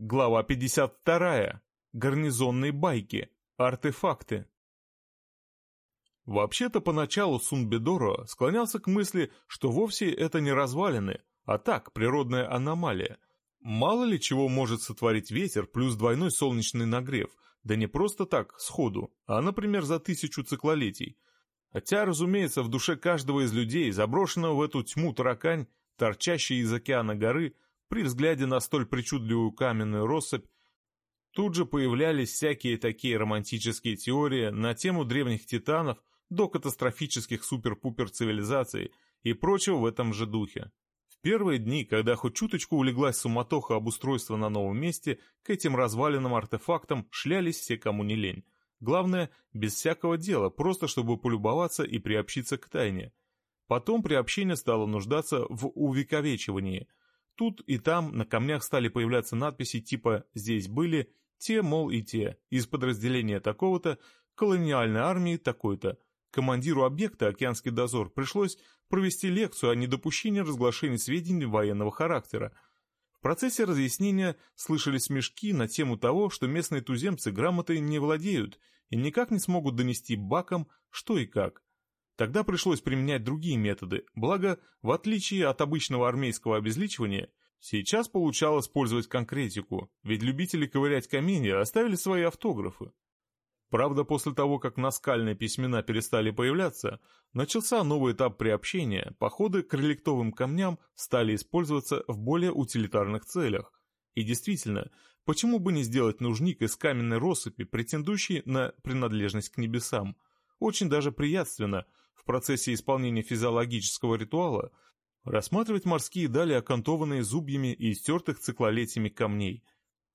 Глава 52. Гарнизонные байки. Артефакты. Вообще-то поначалу Сунбедоро склонялся к мысли, что вовсе это не развалины, а так, природная аномалия. Мало ли чего может сотворить ветер плюс двойной солнечный нагрев, да не просто так, сходу, а, например, за тысячу циклолетий. Хотя, разумеется, в душе каждого из людей, заброшенного в эту тьму таракань, торчащей из океана горы, при взгляде на столь причудливую каменную россыпь, тут же появлялись всякие такие романтические теории на тему древних титанов до катастрофических супер-пупер цивилизаций и прочего в этом же духе. В первые дни, когда хоть чуточку улеглась суматоха обустройства на новом месте, к этим разваленным артефактам шлялись все, кому не лень. Главное, без всякого дела, просто чтобы полюбоваться и приобщиться к тайне. Потом приобщение стало нуждаться в увековечивании – Тут и там на камнях стали появляться надписи типа «Здесь были», «Те, мол, и те», из подразделения такого-то, колониальной армии такой-то. Командиру объекта «Океанский дозор» пришлось провести лекцию о недопущении разглашения сведений военного характера. В процессе разъяснения слышались смешки на тему того, что местные туземцы грамотой не владеют и никак не смогут донести бакам, что и как. Тогда пришлось применять другие методы, благо, в отличие от обычного армейского обезличивания, сейчас получалось использовать конкретику, ведь любители ковырять каменья оставили свои автографы. Правда, после того, как наскальные письмена перестали появляться, начался новый этап приобщения, походы к реликтовым камням стали использоваться в более утилитарных целях. И действительно, почему бы не сделать нужник из каменной россыпи, претендующий на принадлежность к небесам? Очень даже приятственно – в процессе исполнения физиологического ритуала рассматривать морские дали, окантованные зубьями и истертых циклолетиями камней.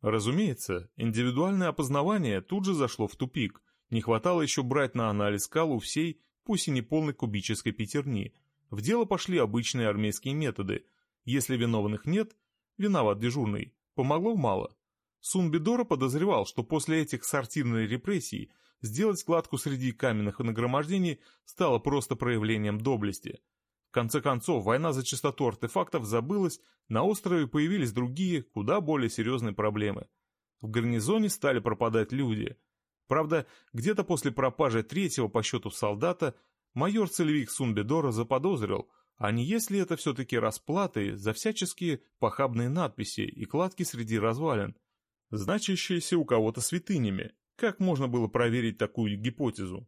Разумеется, индивидуальное опознавание тут же зашло в тупик. Не хватало еще брать на анализ скалу всей, пусть и не полной кубической пятерни. В дело пошли обычные армейские методы. Если виновных нет, виноват дежурный. Помогло мало. Сунбидора подозревал, что после этих сортирных репрессий Сделать складку среди каменных нагромождений стало просто проявлением доблести. В конце концов, война за чистоту артефактов забылась, на острове появились другие, куда более серьезные проблемы. В гарнизоне стали пропадать люди. Правда, где-то после пропажи третьего по счету солдата майор-целевик Сунбедора заподозрил, а не есть ли это все-таки расплаты за всяческие похабные надписи и кладки среди развалин, значащиеся у кого-то святынями. Как можно было проверить такую гипотезу?